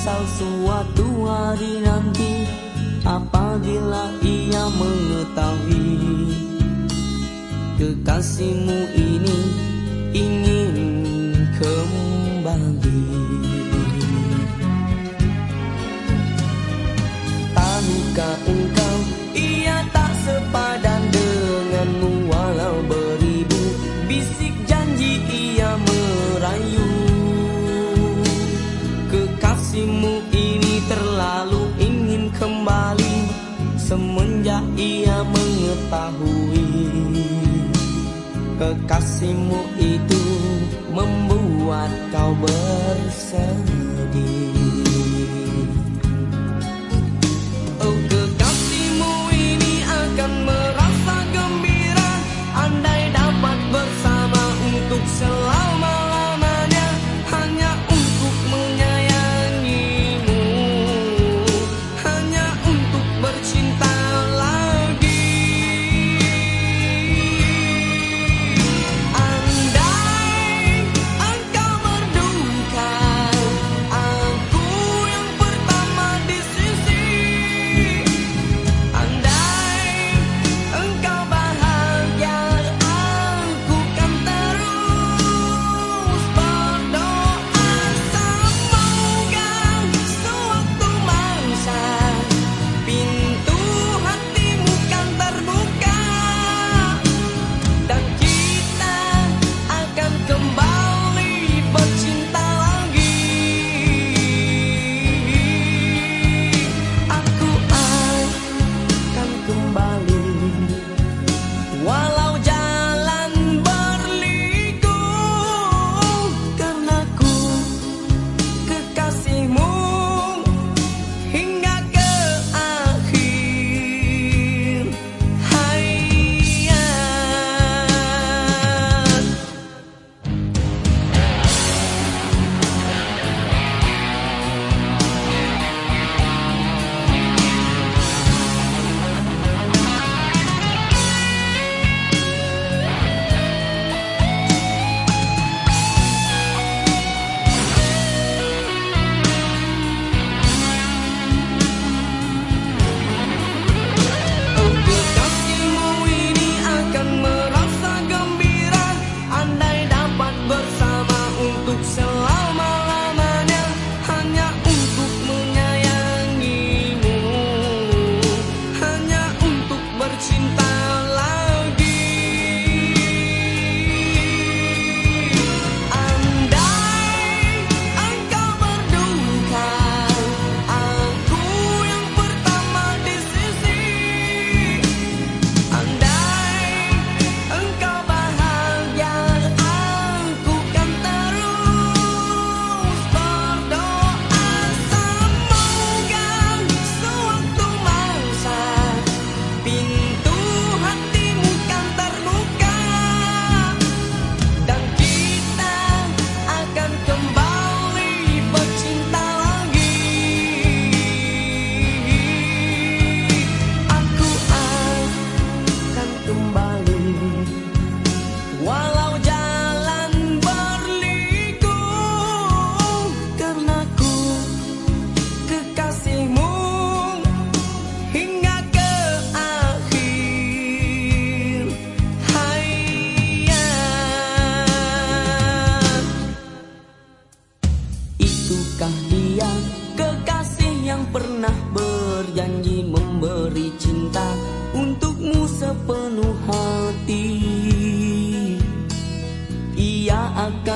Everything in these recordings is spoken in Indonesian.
menyesal suatu hari nanti Apabila ia mengetahui Kekasihmu ini ingin kembali semenjak ia mengetahui Kekasihmu itu membuat kau bersedih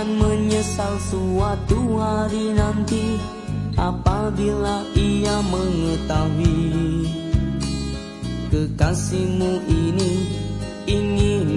akan menyesal suatu hari nanti apabila ia mengetahui Kekasihmu ini ingin